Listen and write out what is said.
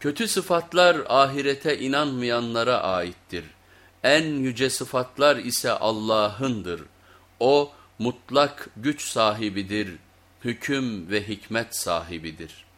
Kötü sıfatlar ahirete inanmayanlara aittir. En yüce sıfatlar ise Allah'ındır. O mutlak güç sahibidir, hüküm ve hikmet sahibidir.''